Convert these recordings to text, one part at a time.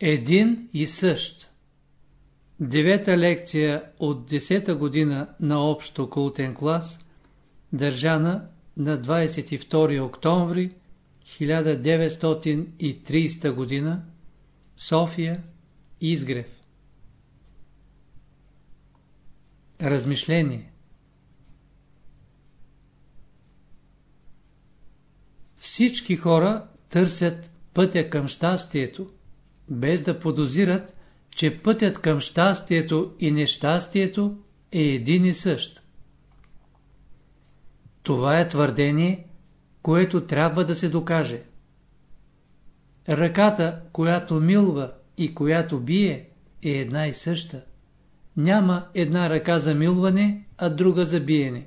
Един и същ. Девета лекция от десета година на общо култен клас, държана на 22 октомври 1930 година, София, Изгрев. Размишление Всички хора търсят пътя към щастието, без да подозират, че пътят към щастието и нещастието е един и същ. Това е твърдение, което трябва да се докаже. Ръката, която милва и която бие, е една и съща. Няма една ръка за милване, а друга за биене.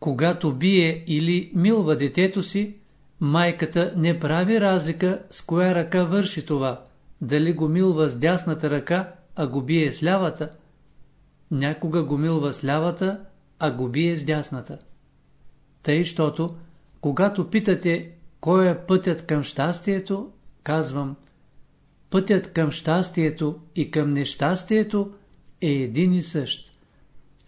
Когато бие или милва детето си, майката не прави разлика с коя ръка върши това, дали го милва с дясната ръка, а го бие с лявата. Някога го милва с лявата, а го бие с дясната. Тъй, щото, когато питате кой е пътят към щастието, казвам, пътят към щастието и към нещастието е един и същ.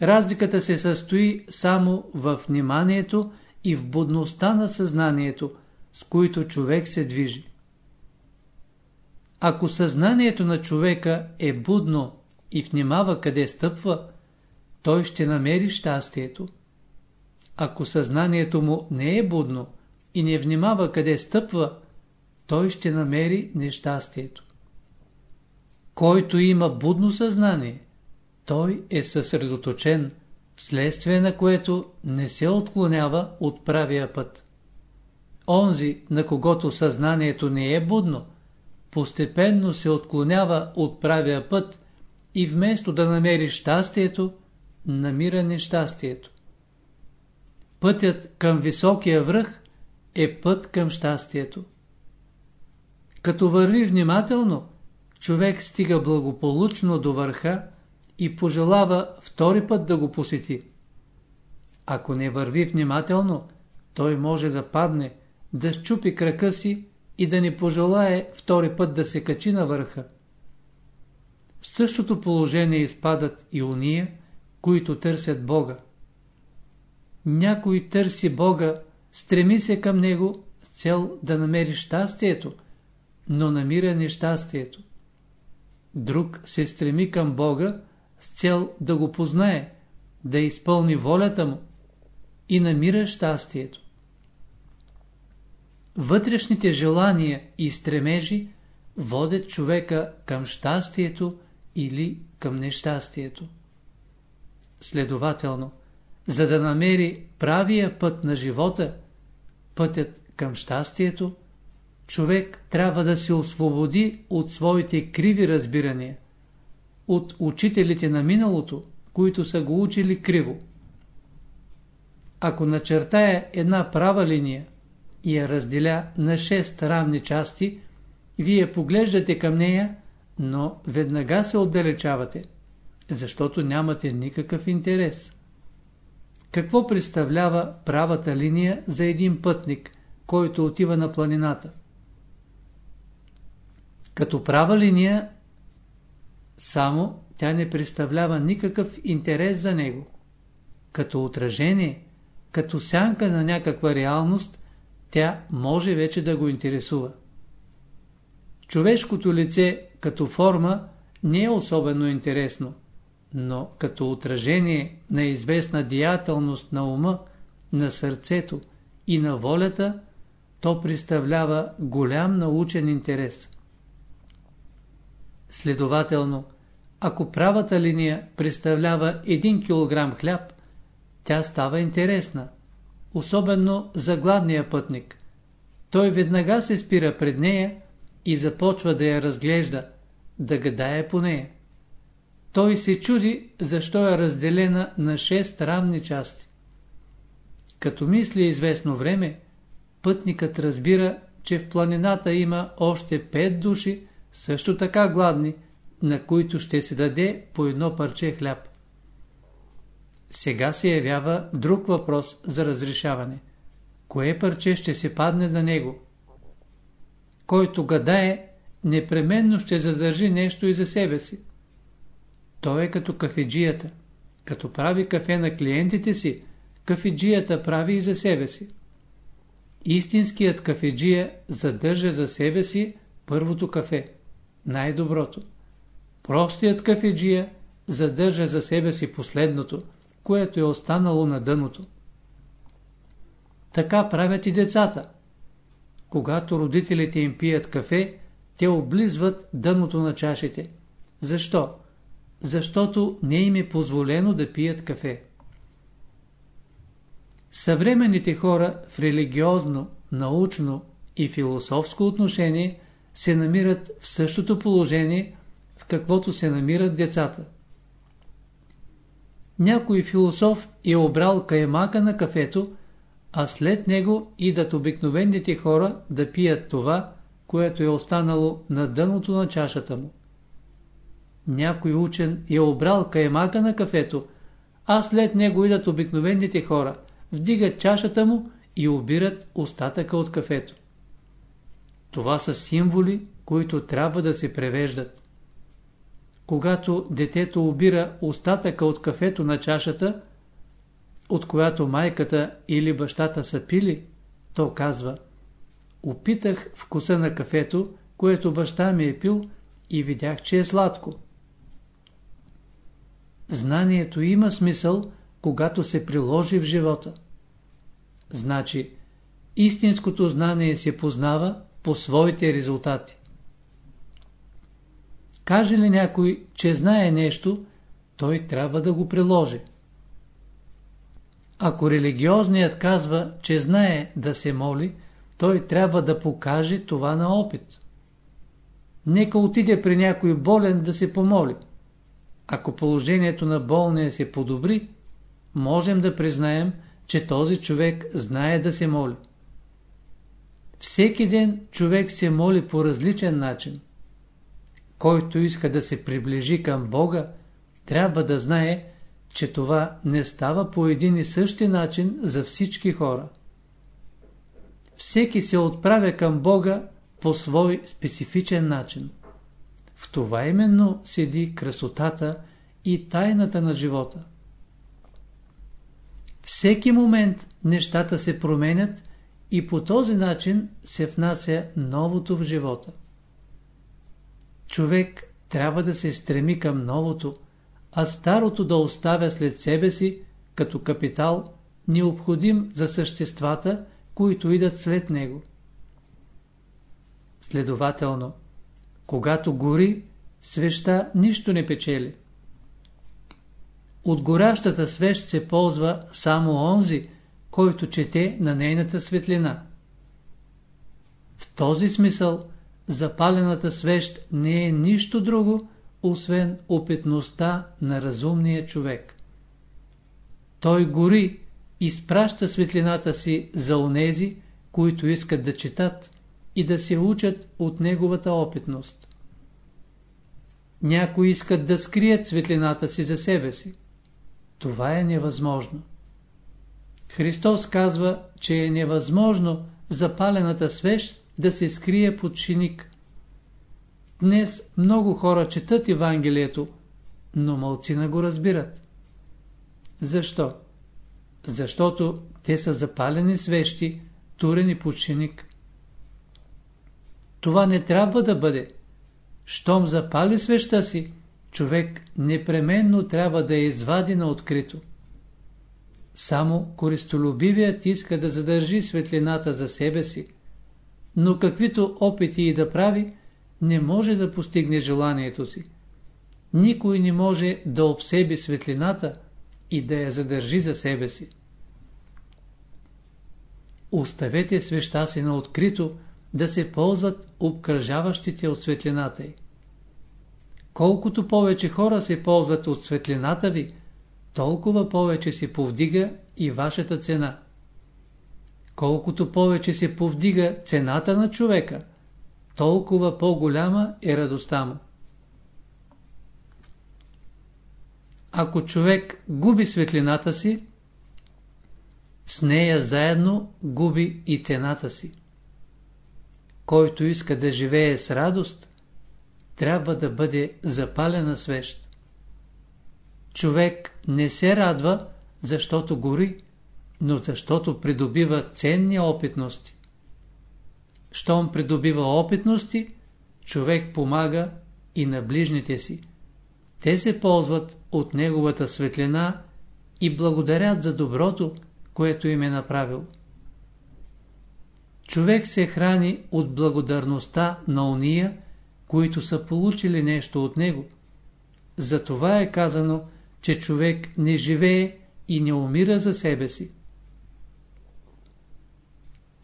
Разликата се състои само в вниманието и в будността на съзнанието, с които човек се движи. Ако съзнанието на човека е будно и внимава къде стъпва, той ще намери щастието. Ако съзнанието му не е будно и не внимава къде стъпва, той ще намери нещастието. Който има будно съзнание, той е съсредоточен, вследствие на което не се отклонява от правия път. Онзи, на когото съзнанието не е будно, постепенно се отклонява от правия път и вместо да намери щастието, намира нещастието. Пътят към високия връх е път към щастието. Като върви внимателно, човек стига благополучно до върха и пожелава втори път да го посети. Ако не върви внимателно, той може да падне, да щупи крака си и да не пожелае втори път да се качи на върха. В същото положение изпадат и уния, които търсят Бога. Някой търси Бога, стреми се към Него с цел да намери щастието, но намира нещастието. Друг се стреми към Бога с цел да го познае, да изпълни волята му и намира щастието. Вътрешните желания и стремежи водят човека към щастието или към нещастието. Следователно, за да намери правия път на живота, пътят към щастието, човек трябва да се освободи от своите криви разбирания, от учителите на миналото, които са го учили криво. Ако начертая една права линия и я разделя на 6 равни части, вие поглеждате към нея, но веднага се отдалечавате, защото нямате никакъв интерес. Какво представлява правата линия за един пътник, който отива на планината? Като права линия, само тя не представлява никакъв интерес за него. Като отражение, като сянка на някаква реалност, тя може вече да го интересува. Човешкото лице като форма не е особено интересно но като отражение на известна деятелност на ума, на сърцето и на волята, то представлява голям научен интерес. Следователно, ако правата линия представлява 1 кг хляб, тя става интересна, особено за гладния пътник. Той веднага се спира пред нея и започва да я разглежда, да гадае по нея. Той се чуди, защо е разделена на 6 равни части. Като мисли известно време, пътникът разбира, че в планината има още 5 души, също така гладни, на които ще се даде по едно парче хляб. Сега се явява друг въпрос за разрешаване. Кое парче ще се падне за него? Който гадае, непременно ще задържи нещо и за себе си. Той е като кафеджията. Като прави кафе на клиентите си, кафеджията прави и за себе си. Истинският кафеджия задържа за себе си първото кафе, най-доброто. Простият кафеджия задържа за себе си последното, което е останало на дъното. Така правят и децата. Когато родителите им пият кафе, те облизват дъното на чашите. Защо? Защото не им е позволено да пият кафе. Съвременните хора в религиозно, научно и философско отношение се намират в същото положение, в каквото се намират децата. Някой философ е обрал каймака на кафето, а след него идат обикновените хора да пият това, което е останало на дъното на чашата му. Някой учен е обрал каймака на кафето, а след него идат обикновените хора, вдигат чашата му и обират остатъка от кафето. Това са символи, които трябва да се превеждат. Когато детето обира остатъка от кафето на чашата, от която майката или бащата са пили, то казва Опитах вкуса на кафето, което баща ми е пил и видях, че е сладко. Знанието има смисъл, когато се приложи в живота. Значи, истинското знание се познава по своите резултати. Каже ли някой, че знае нещо, той трябва да го приложи. Ако религиозният казва, че знае да се моли, той трябва да покаже това на опит. Нека отиде при някой болен да се помоли. Ако положението на болния се подобри, можем да признаем, че този човек знае да се моли. Всеки ден човек се моли по различен начин. Който иска да се приближи към Бога, трябва да знае, че това не става по един и същи начин за всички хора. Всеки се отправя към Бога по свой специфичен начин. В това именно седи красотата и тайната на живота. Всеки момент нещата се променят и по този начин се внася новото в живота. Човек трябва да се стреми към новото, а старото да оставя след себе си като капитал, необходим за съществата, които идат след него. Следователно, когато гори, свеща нищо не печели. От горящата свещ се ползва само онзи, който чете на нейната светлина. В този смисъл запалената свещ не е нищо друго, освен опитността на разумния човек. Той гори, изпраща светлината си за онези, които искат да четат и да се учат от неговата опитност. Някои искат да скрият светлината си за себе си. Това е невъзможно. Христос казва, че е невъзможно запалената свещ да се скрие под шиник. Днес много хора четат Евангелието, но мълцина го разбират. Защо? Защото те са запалени свещи, турени под. Това не трябва да бъде. Щом запали свеща си, човек непременно трябва да я извади на открито. Само користолюбивият иска да задържи светлината за себе си, но каквито опити и да прави, не може да постигне желанието си. Никой не може да обсеби светлината и да я задържи за себе си. Оставете свеща си на открито да се ползват обкръжаващите от светлината й. Колкото повече хора се ползват от светлината ви, толкова повече се повдига и вашата цена. Колкото повече се повдига цената на човека, толкова по-голяма е радостта му. Ако човек губи светлината си, с нея заедно губи и цената си. който иска да живее с радост, трябва да бъде запалена свещ. Човек не се радва, защото гори, но защото придобива ценни опитности. Щом придобива опитности, човек помага и на ближните си. Те се ползват от неговата светлина и благодарят за доброто, което им е направил. Човек се храни от благодарността на уния, които са получили нещо от него. Затова е казано, че човек не живее и не умира за себе си.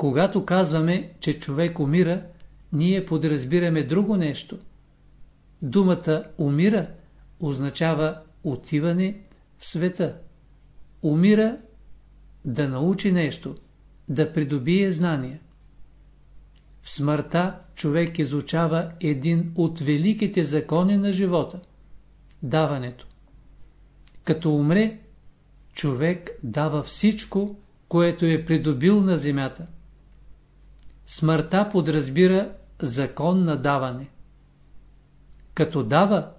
Когато казваме, че човек умира, ние подразбираме друго нещо. Думата умира означава отиване в света. Умира да научи нещо, да придобие знания. В смъртта човек изучава един от великите закони на живота – даването. Като умре, човек дава всичко, което е придобил на земята. Смъртта подразбира закон на даване. Като дава,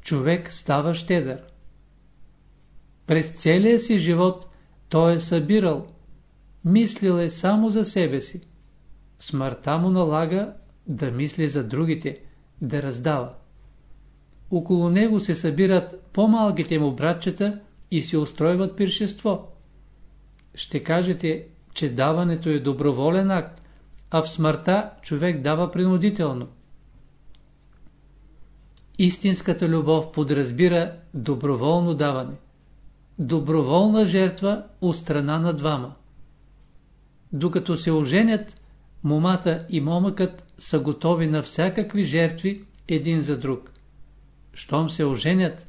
човек става щедър. През целия си живот той е събирал, мислил е само за себе си. Смъртта му налага да мисли за другите, да раздава. Около него се събират по-малките му братчета и се устройват пиршество. Ще кажете, че даването е доброволен акт, а в смъртта човек дава принудително. Истинската любов подразбира доброволно даване. Доброволна жертва от страна на двама. Докато се оженят, момата и момъкът са готови на всякакви жертви един за друг. Щом се оженят,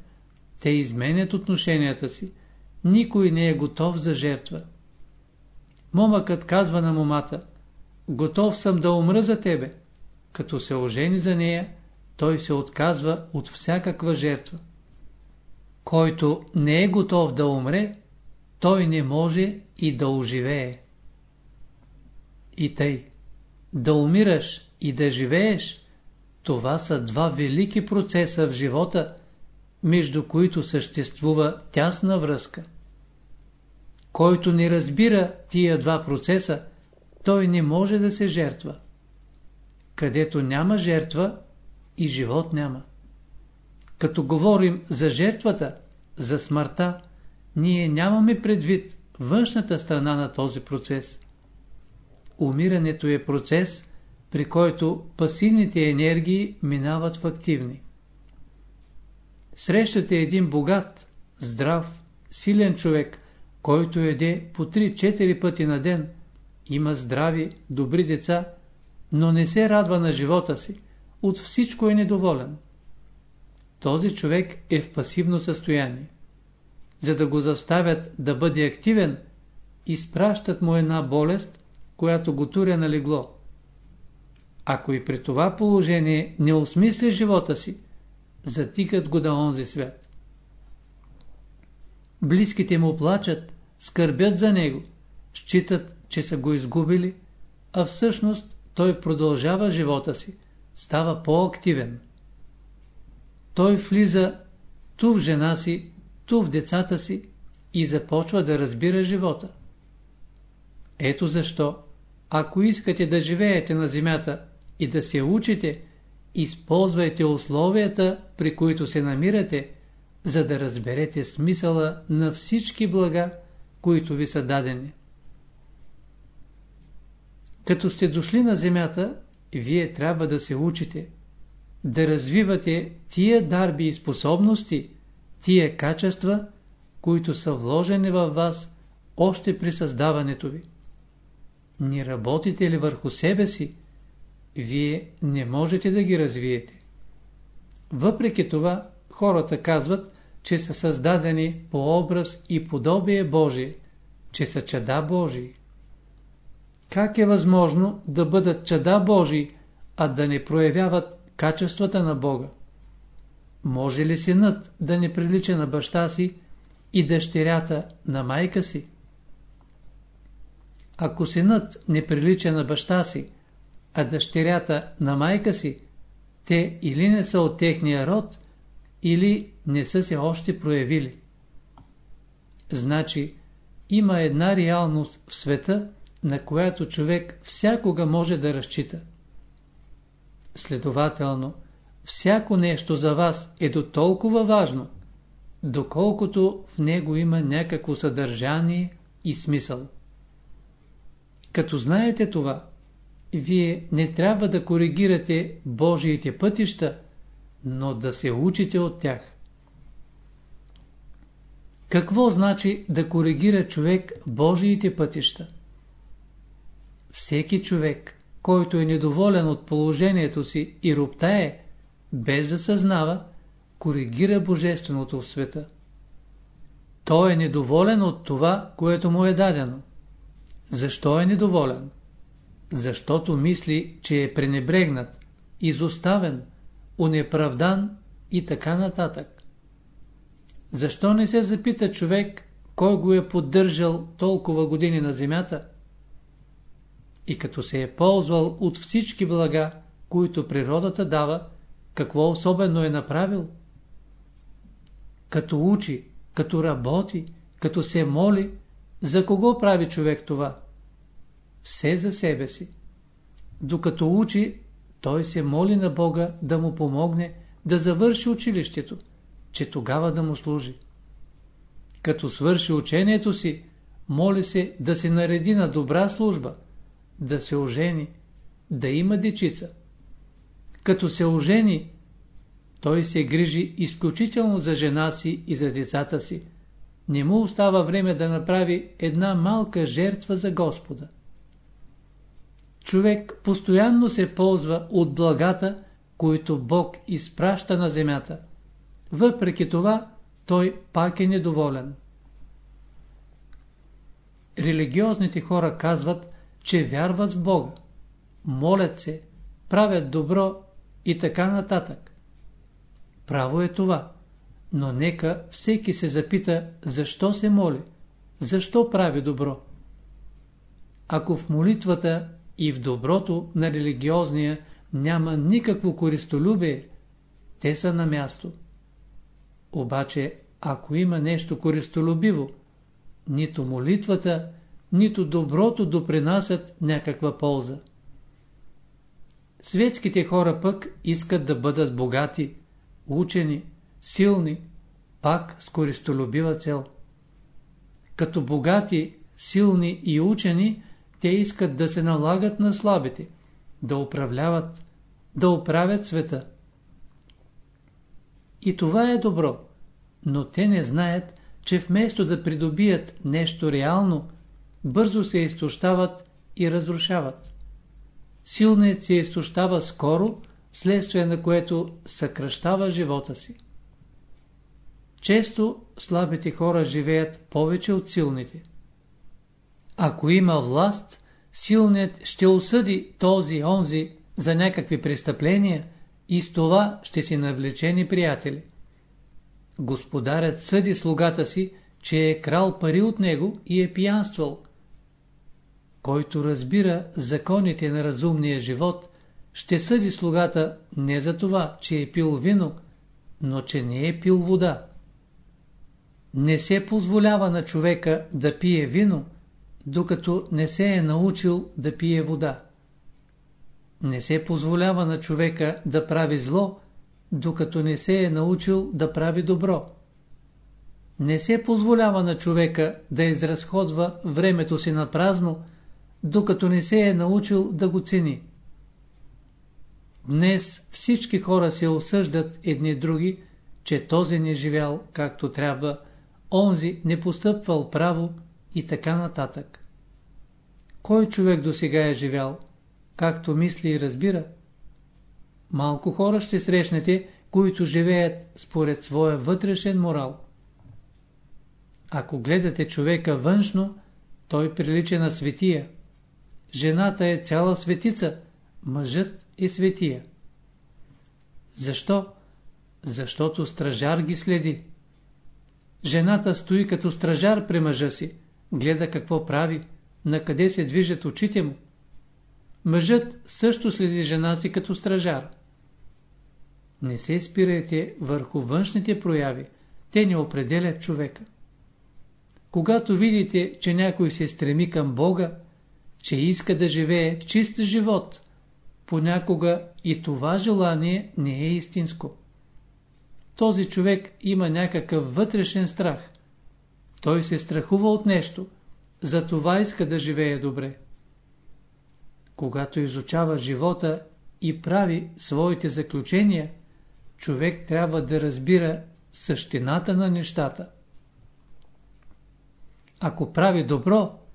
те изменят отношенията си. Никой не е готов за жертва. Момъкът казва на момата, готов съм да умра за тебе. Като се ожени за нея, той се отказва от всякаква жертва. Който не е готов да умре, той не може и да оживее. И тъй, да умираш и да живееш, това са два велики процеса в живота, между които съществува тясна връзка. Който не разбира тия два процеса, той не може да се жертва. Където няма жертва, и живот няма. Като говорим за жертвата, за смъртта, ние нямаме предвид външната страна на този процес. Умирането е процес, при който пасивните енергии минават в активни. Срещате един богат, здрав, силен човек, който еде по 3-4 пъти на ден, има здрави, добри деца, но не се радва на живота си, от всичко е недоволен. Този човек е в пасивно състояние. За да го заставят да бъде активен, изпращат му една болест, която го туря на легло. Ако и при това положение не осмисли живота си, затикат го да онзи свят. Близките му плачат, скърбят за него, считат, че са го изгубили, а всъщност той продължава живота си, става по-активен. Той влиза ту в жена си, ту в децата си и започва да разбира живота. Ето защо, ако искате да живеете на земята и да се учите, използвайте условията, при които се намирате, за да разберете смисъла на всички блага, които ви са дадени. Като сте дошли на земята, вие трябва да се учите, да развивате тия дарби и способности, тия качества, които са вложени във вас още при създаването ви. Не работите ли върху себе си, вие не можете да ги развиете. Въпреки това, хората казват, че са създадени по образ и подобие Божие, че са чада Божии. Как е възможно да бъдат чада Божии, а да не проявяват качествата на Бога? Може ли синът да не прилича на баща си и дъщерята на майка си? Ако синът не прилича на баща си, а дъщерята на майка си, те или не са от техния род, или не са се още проявили. Значи, има една реалност в света, на която човек всякога може да разчита. Следователно, всяко нещо за вас е до толкова важно, доколкото в него има някакво съдържание и смисъл. Като знаете това, вие не трябва да коригирате Божиите пътища, но да се учите от тях. Какво значи да коригира човек Божиите пътища? Всеки човек, който е недоволен от положението си и роптае, без да съзнава, коригира Божественото в света. Той е недоволен от това, което му е дадено. Защо е недоволен? Защото мисли, че е пренебрегнат, изоставен, унеправдан и така нататък. Защо не се запита човек, кой го е поддържал толкова години на земята? И като се е ползвал от всички блага, които природата дава, какво особено е направил? Като учи, като работи, като се моли, за кого прави човек това? Все за себе си. Докато учи, той се моли на Бога да му помогне да завърши училището, че тогава да му служи. Като свърши учението си, моли се да се нареди на добра служба, да се ожени, да има дечица. Като се ожени, той се грижи изключително за жена си и за децата си. Не му остава време да направи една малка жертва за Господа. Човек постоянно се ползва от благата, които Бог изпраща на земята. Въпреки това, той пак е недоволен. Религиозните хора казват, че вярват в Бога, молят се, правят добро и така нататък. Право е това, но нека всеки се запита защо се моли, защо прави добро. Ако в молитвата и в доброто на религиозния няма никакво користолюбие, те са на място. Обаче, ако има нещо користолюбиво, нито молитвата, нито доброто допринасят някаква полза. Светските хора пък искат да бъдат богати, учени, силни, пак с користолюбива цел. Като богати, силни и учени, те искат да се налагат на слабите, да управляват, да оправят света. И това е добро, но те не знаят, че вместо да придобият нещо реално, бързо се изтощават и разрушават. Силният се изтощава скоро, вследствие на което съкръщава живота си. Често слабите хора живеят повече от силните. Ако има власт, силният ще осъди този онзи за някакви престъпления и с това ще си навлечени приятели. Господарят съди слугата си, че е крал пари от него и е пиянствал. Който разбира законите на разумния живот, ще съди слугата не за това, че е пил вино, но че не е пил вода. Не се позволява на човека да пие вино, докато не се е научил да пие вода. Не се позволява на човека да прави зло, докато не се е научил да прави добро. Не се позволява на човека да изразходва времето си на празно, докато не се е научил да го цени. Днес всички хора се осъждат едни други, че този не живял както трябва, онзи не постъпвал право и така нататък. Кой човек до сега е живял, както мисли и разбира? Малко хора ще срещнете, които живеят според своя вътрешен морал. Ако гледате човека външно, той прилича на светия. Жената е цяла светица, мъжът е светия. Защо? Защото стражар ги следи. Жената стои като стражар при мъжа си, гледа какво прави, на къде се движат очите му. Мъжът също следи жена си като стражар. Не се спирайте върху външните прояви, те не определят човека. Когато видите, че някой се стреми към Бога, че иска да живее чист живот, понякога и това желание не е истинско. Този човек има някакъв вътрешен страх. Той се страхува от нещо, затова иска да живее добре. Когато изучава живота и прави своите заключения, човек трябва да разбира същината на нещата. Ако прави добро,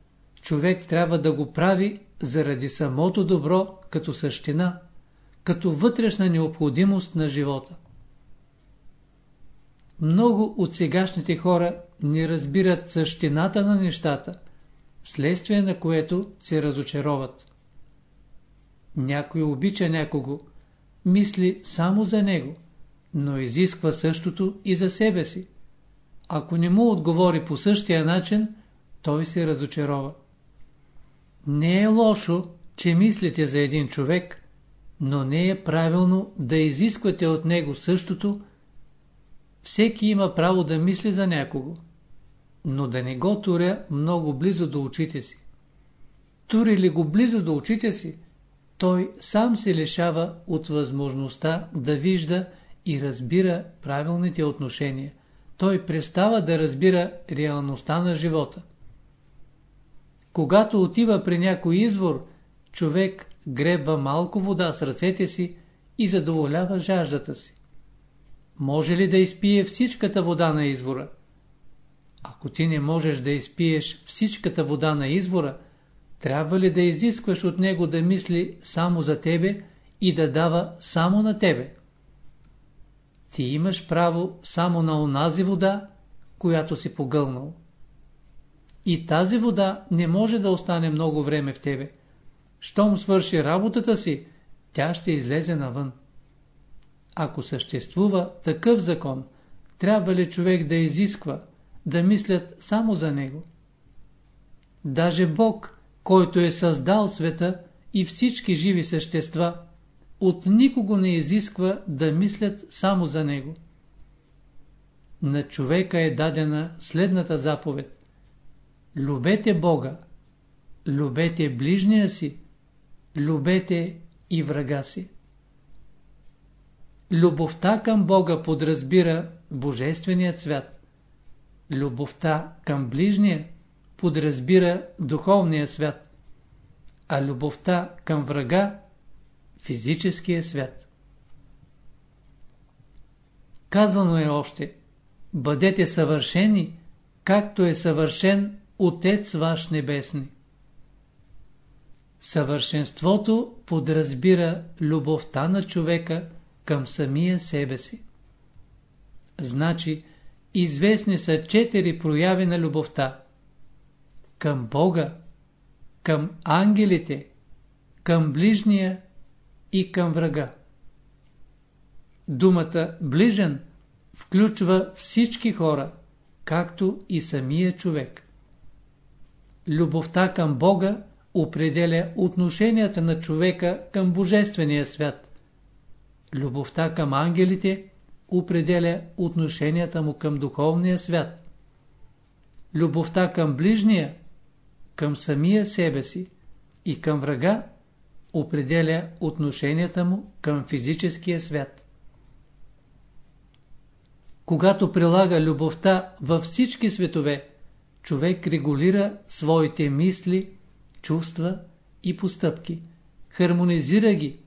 човек трябва да го прави заради самото добро като същина, като вътрешна необходимост на живота. Много от сегашните хора не разбират същината на нещата, вследствие на което се разочароват. Някой обича някого, мисли само за него, но изисква същото и за себе си. Ако не му отговори по същия начин, той се разочарова. Не е лошо, че мислите за един човек, но не е правилно да изисквате от него същото. Всеки има право да мисли за някого, но да не го туря много близо до очите си. Тури ли го близо до очите си, той сам се лишава от възможността да вижда и разбира правилните отношения. Той престава да разбира реалността на живота. Когато отива при някой извор, човек гребва малко вода с ръцете си и задоволява жаждата си. Може ли да изпие всичката вода на извора? Ако ти не можеш да изпиеш всичката вода на извора, трябва ли да изискваш от него да мисли само за тебе и да дава само на тебе? Ти имаш право само на онази вода, която си погълнал. И тази вода не може да остане много време в тебе. Щом свърши работата си, тя ще излезе навън. Ако съществува такъв закон, трябва ли човек да изисква, да мислят само за него? Даже Бог, който е създал света и всички живи същества, от никого не изисква да мислят само за него. На човека е дадена следната заповед. Любете Бога, любете ближния си, любете и врага си. Любовта към Бога подразбира Божественият свят. Любовта към ближния подразбира духовния свят, а любовта към врага – физическия свят. Казано е още, бъдете съвършени, както е съвършен Отец ваш небесни. Съвършенството подразбира любовта на човека към самия себе си. Значи, известни са четири прояви на любовта. Към Бога, към ангелите, към ближния и към врага. Думата ближен включва всички хора, както и самия човек. Любовта към Бога определя отношенията на човека към Божествения свят. Любовта към ангелите определя отношенията му към духовния свят. Любовта към ближния, към самия себе си и към врага определя отношенията му към физическия свят. Когато прилага любовта във всички светове, човек регулира своите мисли, чувства и постъпки, хармонизира ги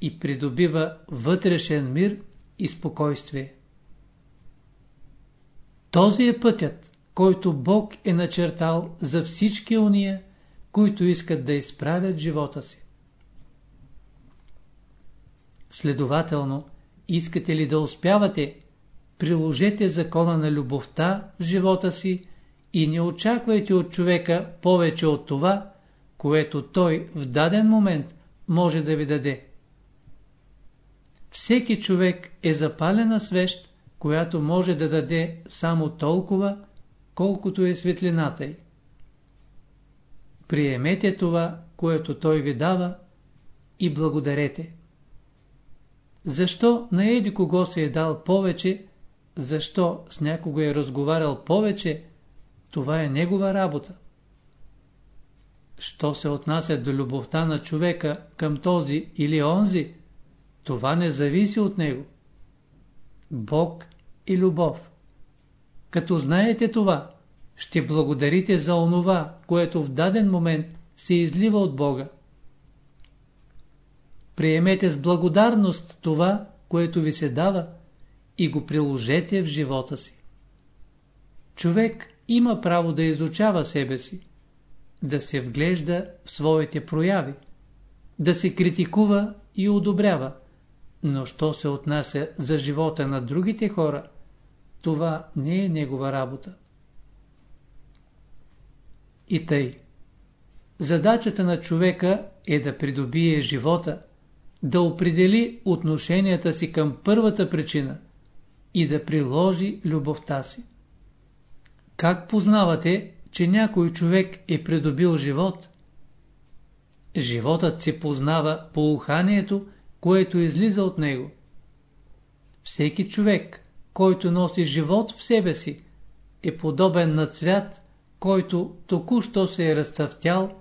и придобива вътрешен мир и спокойствие. Този е пътят, който Бог е начертал за всички уния, които искат да изправят живота си. Следователно, искате ли да успявате, приложете закона на любовта в живота си и не очаквайте от човека повече от това, което той в даден момент може да ви даде. Всеки човек е запалена свещ, която може да даде само толкова, колкото е светлината й. Приемете това, което той ви дава и благодарете. Защо на еди кого се е дал повече, защо с някого е разговарял повече, това е негова работа. Що се отнася до любовта на човека към този или онзи, това не зависи от него. Бог и любов. Като знаете това, ще благодарите за онова, което в даден момент се излива от Бога. Приемете с благодарност това, което ви се дава и го приложете в живота си. Човек има право да изучава себе си, да се вглежда в своите прояви, да се критикува и одобрява, но що се отнася за живота на другите хора, това не е негова работа. И тъй. Задачата на човека е да придобие живота, да определи отношенията си към първата причина и да приложи любовта си. Как познавате, че някой човек е придобил живот? Животът се познава по уханието, което излиза от него. Всеки човек, който носи живот в себе си, е подобен на цвят, който току-що се е разцъфтял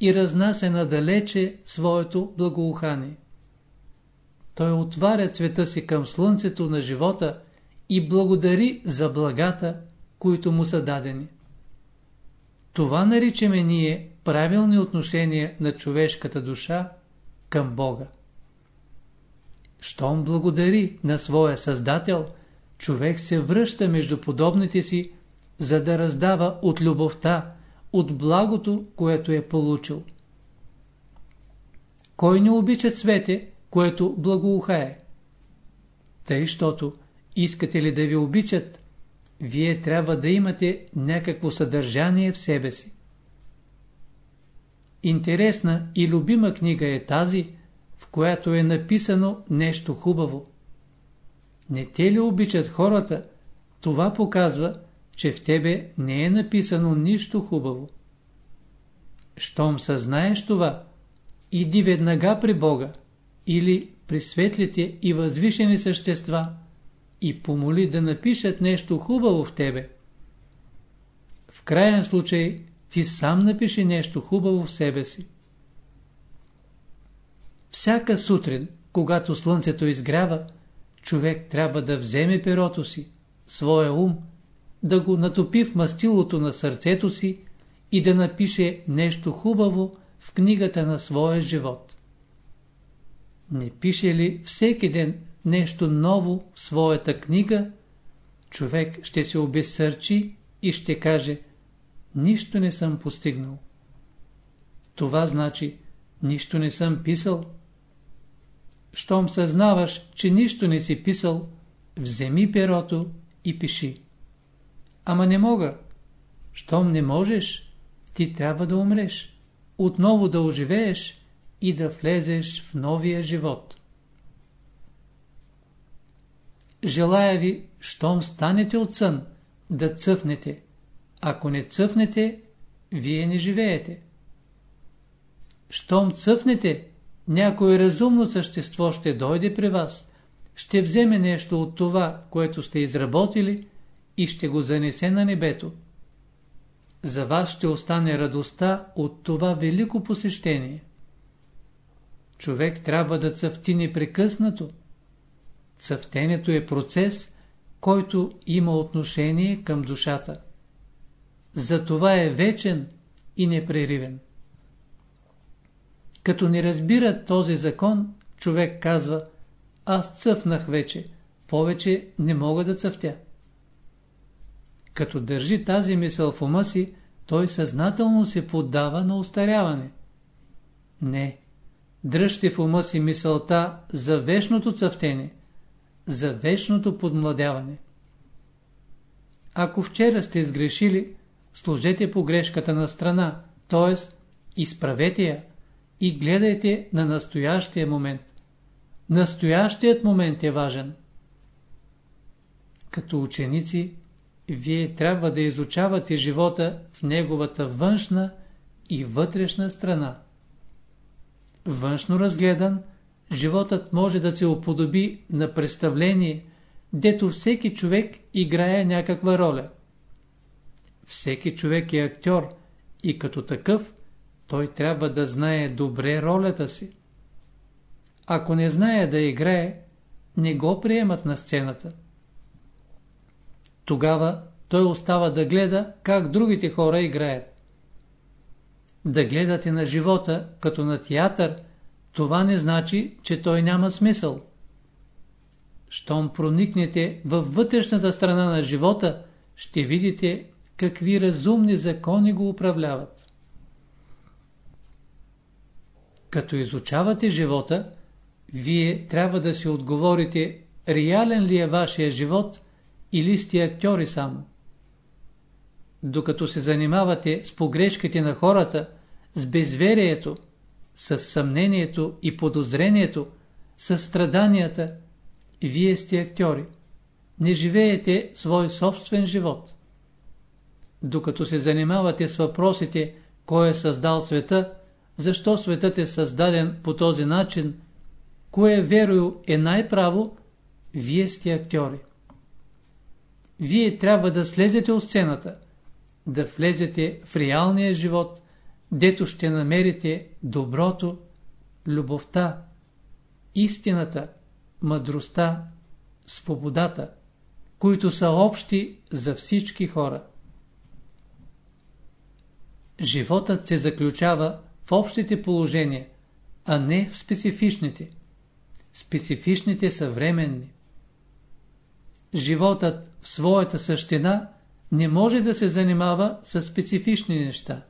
и разнася надалече своето благоухание. Той отваря цвета си към слънцето на живота и благодари за благата, които му са дадени. Това наричаме ние правилни отношения на човешката душа към Бога. Щом благодари на своя Създател, човек се връща между подобните си, за да раздава от любовта, от благото, което е получил. Кой не обича цвете, което благоухае? Тъй, щото искате ли да ви обичат, вие трябва да имате някакво съдържание в себе си. Интересна и любима книга е тази, в която е написано нещо хубаво. Не те ли обичат хората, това показва, че в тебе не е написано нищо хубаво. Щом съзнаеш това, иди веднага при Бога или при светлите и възвишени същества и помоли да напишат нещо хубаво в тебе. В крайен случай ти сам напиши нещо хубаво в себе си. Всяка сутрин, когато слънцето изгрява, човек трябва да вземе перото си, своя ум, да го натопи в мастилото на сърцето си и да напише нещо хубаво в книгата на своя живот. Не пише ли всеки ден нещо ново в своята книга, човек ще се обесърчи и ще каже Нищо не съм постигнал. Това значи Нищо не съм писал. Щом съзнаваш, че нищо не си писал, вземи перото и пиши. Ама не мога. Щом не можеш, ти трябва да умреш, отново да оживееш и да влезеш в новия живот. Желая ви, щом станете от сън, да цъфнете. Ако не цъфнете, вие не живеете. Щом цъфнете, някое разумно същество ще дойде при вас, ще вземе нещо от това, което сте изработили и ще го занесе на небето. За вас ще остане радостта от това велико посещение. Човек трябва да цъфти непрекъснато. Цъфтенето е процес, който има отношение към душата. Затова е вечен и непреривен. Като не разбира този закон, човек казва, аз цъфнах вече, повече не мога да цъфтя. Като държи тази мисъл в ума си, той съзнателно се поддава на устаряване. Не, дръжте в ума си мисълта за вечното цъфтене, за вечното подмладяване. Ако вчера сте сгрешили, служете погрешката на страна, т.е. изправете я и гледайте на настоящия момент. Настоящият момент е важен. Като ученици, вие трябва да изучавате живота в неговата външна и вътрешна страна. Външно разгледан, животът може да се уподоби на представление, дето всеки човек играе някаква роля. Всеки човек е актьор и като такъв той трябва да знае добре ролята си. Ако не знае да играе, не го приемат на сцената. Тогава той остава да гледа как другите хора играят. Да гледате на живота като на театър, това не значи, че той няма смисъл. Щом проникнете във вътрешната страна на живота, ще видите какви разумни закони го управляват. Като изучавате живота, вие трябва да си отговорите, реален ли е вашия живот или сте актьори само. Докато се занимавате с погрешките на хората, с безверието, с съмнението и подозрението, с страданията, вие сте актьори. Не живеете свой собствен живот. Докато се занимавате с въпросите, кой е създал света, защо светът е създаден по този начин, кое верою е най-право, вие сте актьори. Вие трябва да слезете от сцената, да влезете в реалния живот, дето ще намерите доброто, любовта, истината, мъдростта, свободата, които са общи за всички хора. Животът се заключава в общите положения, а не в специфичните. Специфичните са временни. Животът в своята същина не може да се занимава с специфични неща.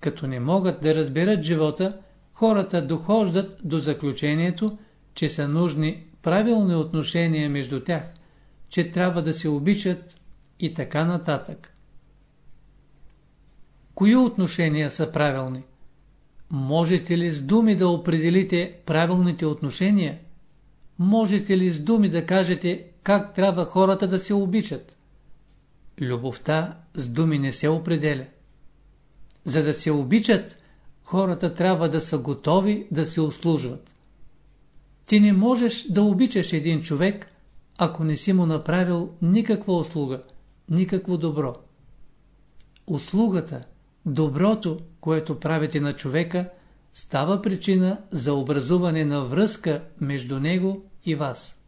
Като не могат да разберат живота, хората дохождат до заключението, че са нужни правилни отношения между тях, че трябва да се обичат и така нататък. Кои отношения са правилни? Можете ли с думи да определите правилните отношения? Можете ли с думи да кажете как трябва хората да се обичат? Любовта с думи не се определя. За да се обичат, хората трябва да са готови да се услужват. Ти не можеш да обичаш един човек, ако не си му направил никаква услуга, никакво добро. Услугата – Доброто, което правите на човека, става причина за образуване на връзка между него и вас.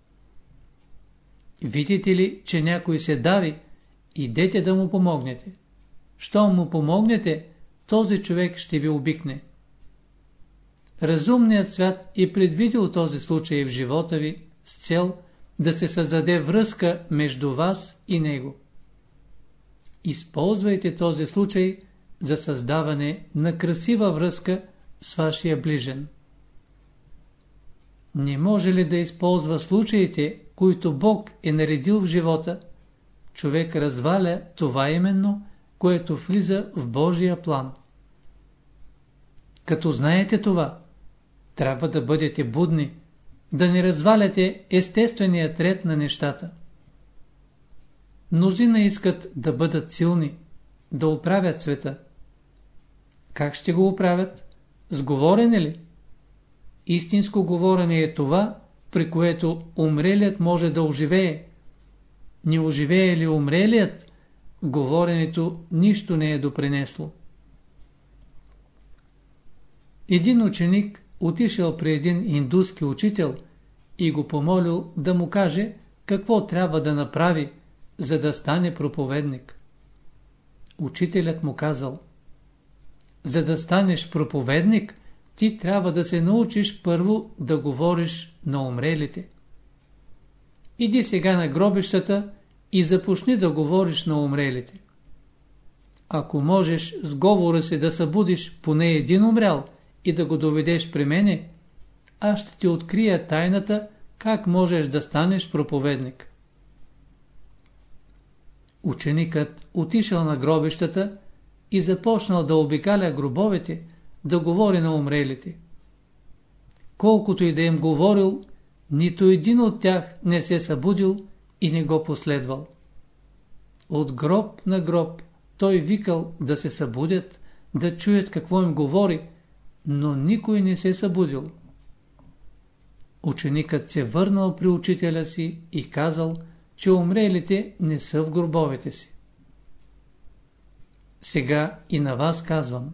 Видите ли, че някой се дави, идете да му помогнете. Щом му помогнете, този човек ще ви обикне. Разумният свят е предвидил този случай в живота ви с цел да се създаде връзка между вас и него. Използвайте този случай – за създаване на красива връзка с вашия ближен. Не може ли да използва случаите, които Бог е наредил в живота, човек разваля това именно, което влиза в Божия план. Като знаете това, трябва да бъдете будни, да не разваляте естественият ред на нещата. Мнозина искат да бъдат силни, да оправят света. Как ще го оправят? С говорене ли? Истинско говорене е това, при което умрелият може да оживее. Не оживее ли умрелият, говоренето нищо не е допринесло. Един ученик отишъл при един индуски учител и го помолил да му каже какво трябва да направи, за да стане проповедник. Учителят му казал – за да станеш проповедник, ти трябва да се научиш първо да говориш на умрелите. Иди сега на гробищата и започни да говориш на умрелите. Ако можеш с говора си да събудиш поне един умрял и да го доведеш при мене, аз ще ти открия тайната, как можеш да станеш проповедник. Ученикът отишъл на гробищата и започнал да обикаля гробовете, да говори на умрелите. Колкото и да им говорил, нито един от тях не се събудил и не го последвал. От гроб на гроб той викал да се събудят, да чуят какво им говори, но никой не се събудил. Ученикът се върнал при учителя си и казал, че умрелите не са в гробовете си. Сега и на вас казвам,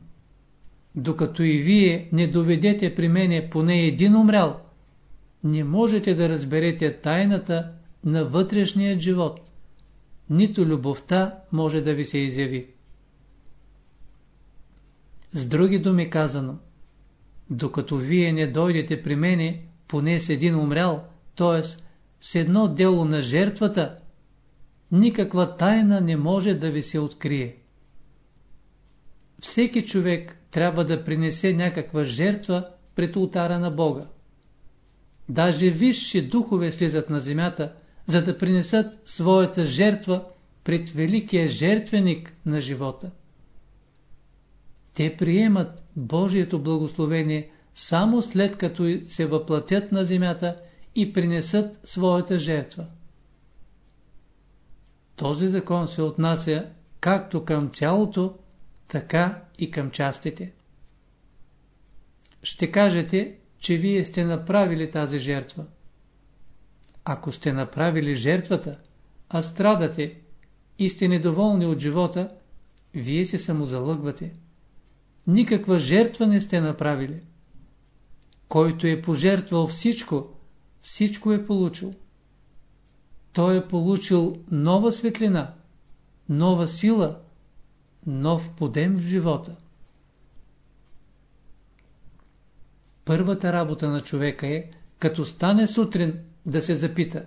докато и вие не доведете при мене поне един умрял, не можете да разберете тайната на вътрешния живот. Нито любовта може да ви се изяви. С други думи казано, докато вие не дойдете при мене поне с един умрял, т.е. с едно дело на жертвата, никаква тайна не може да ви се открие. Всеки човек трябва да принесе някаква жертва пред ултара на Бога. Даже висши духове слизат на земята, за да принесат своята жертва пред великия жертвеник на живота. Те приемат Божието благословение само след като се въплатят на земята и принесат своята жертва. Този закон се отнася както към цялото, така и към частите. Ще кажете, че вие сте направили тази жертва. Ако сте направили жертвата, а страдате и сте недоволни от живота, вие се самозалъгвате. Никаква жертва не сте направили. Който е пожертвал всичко, всичко е получил. Той е получил нова светлина, нова сила, нов подем в живота. Първата работа на човека е, като стане сутрин, да се запита,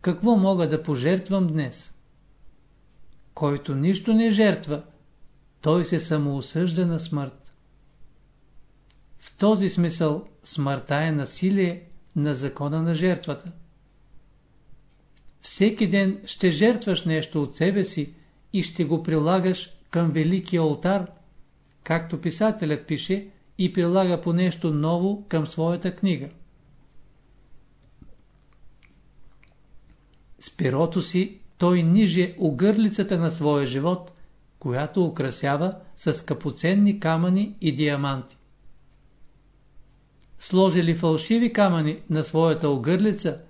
какво мога да пожертвам днес? Който нищо не жертва, той се самоосъжда на смърт. В този смисъл смъртта е насилие на закона на жертвата. Всеки ден ще жертваш нещо от себе си и ще го прилагаш към великия алтар, както писателят пише, и прилага по нещо ново към своята книга. С перото си той ниже огърлицата на своя живот, която украсява с скъпоценни камъни и диаманти. Сложили фалшиви камъни на своята огърлица,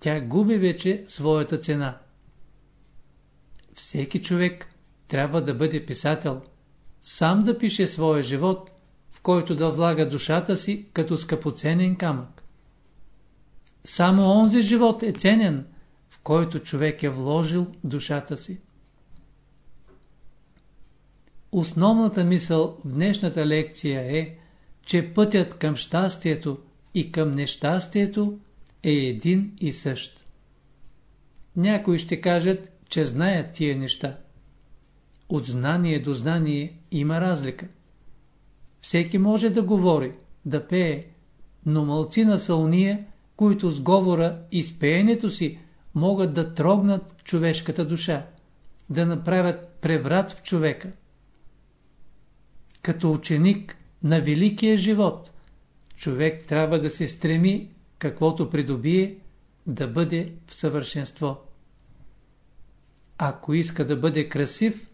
тя губи вече своята цена. Всеки човек трябва да бъде писател, сам да пише своя живот, в който да влага душата си като скъпоценен камък. Само онзи живот е ценен, в който човек е вложил душата си. Основната мисъл в днешната лекция е, че пътят към щастието и към нещастието е един и същ. Някои ще кажат, че знаят тия неща. От знание до знание има разлика. Всеки може да говори, да пее, но мълцина са уния, които с говора и с пеенето си могат да трогнат човешката душа, да направят преврат в човека. Като ученик на великия живот, човек трябва да се стреми, каквото придобие, да бъде в съвършенство. Ако иска да бъде красив,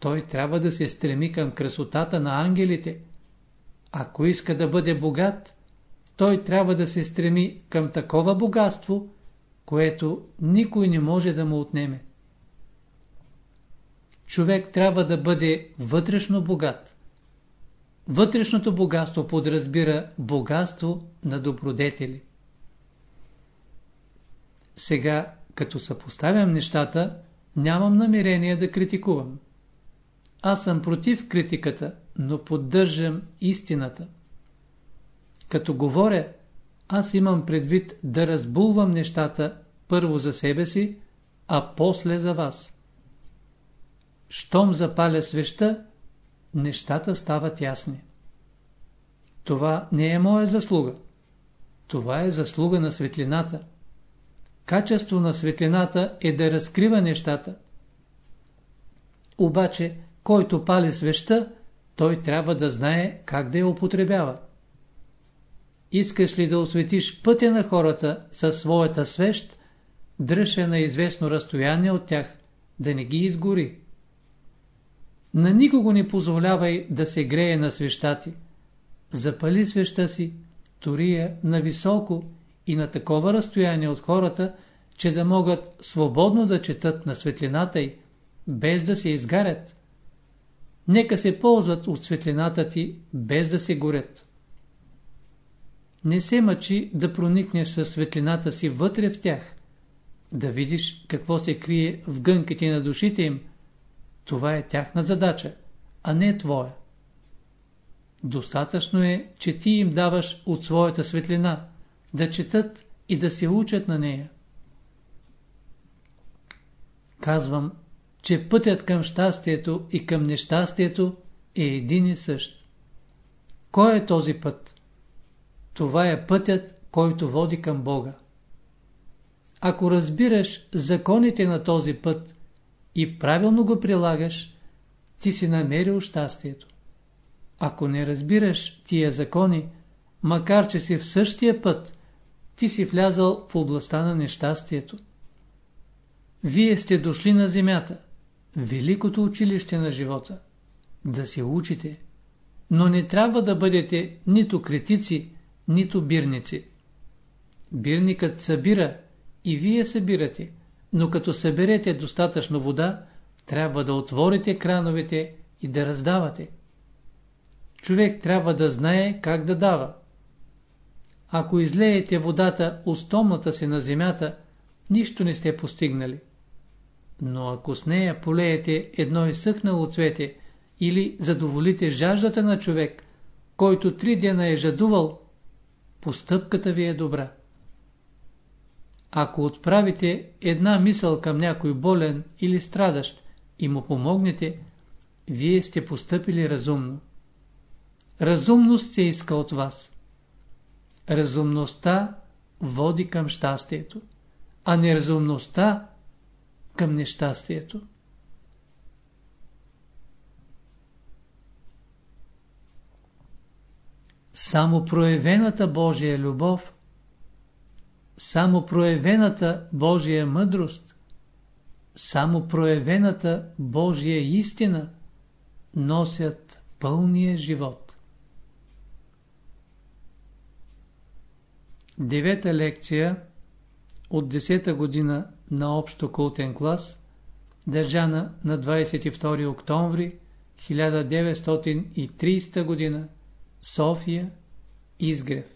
той трябва да се стреми към красотата на ангелите. Ако иска да бъде богат, той трябва да се стреми към такова богатство, което никой не може да му отнеме. Човек трябва да бъде вътрешно богат. Вътрешното богатство подразбира богатство на добродетели. Сега, като съпоставям нещата, нямам намерение да критикувам. Аз съм против критиката, но поддържам истината. Като говоря, аз имам предвид да разбулвам нещата първо за себе си, а после за вас. Щом запаля свеща, нещата стават ясни. Това не е моя заслуга. Това е заслуга на светлината. Качество на светлината е да разкрива нещата. Обаче, който пали свеща, той трябва да знае как да я употребява. Искаш ли да осветиш пътя на хората със своята свещ, дръжа на известно разстояние от тях, да не ги изгори. На никого не позволявай да се грее на свещати, запали свеща си, тори я на високо и на такова разстояние от хората, че да могат свободно да четат на светлината й, без да се изгарят. Нека се ползват от светлината ти, без да се горят. Не се мъчи да проникнеш със светлината си вътре в тях, да видиш какво се крие в гънките на душите им. Това е тяхна задача, а не твоя. Достатъчно е, че ти им даваш от своята светлина, да четат и да се учат на нея. Казвам, че пътят към щастието и към нещастието е един и същ. Кой е този път? Това е пътят, който води към Бога. Ако разбираш законите на този път и правилно го прилагаш, ти си намерил щастието. Ако не разбираш тия закони, макар че си в същия път, ти си влязал в областта на нещастието. Вие сте дошли на земята, великото училище на живота, да се учите, но не трябва да бъдете нито критици, нито бирници. Бирникът събира и вие събирате, но като съберете достатъчно вода, трябва да отворите крановете и да раздавате. Човек трябва да знае как да дава. Ако излеете водата от стомната си на земята, нищо не сте постигнали. Но ако с нея полеете едно изсъхнало цвете или задоволите жаждата на човек, който три дена е жадувал, постъпката ви е добра. Ако отправите една мисъл към някой болен или страдащ и му помогнете, вие сте постъпили разумно. Разумност се иска от вас. Разумността води към щастието, а неразумността към нещастието. Само проявената Божия любов, само проявената Божия мъдрост, само проявената Божия истина носят пълния живот. Девета лекция от 10-та година на общо култен клас, държана на 22 октомври 1930 година, София, Изгрев.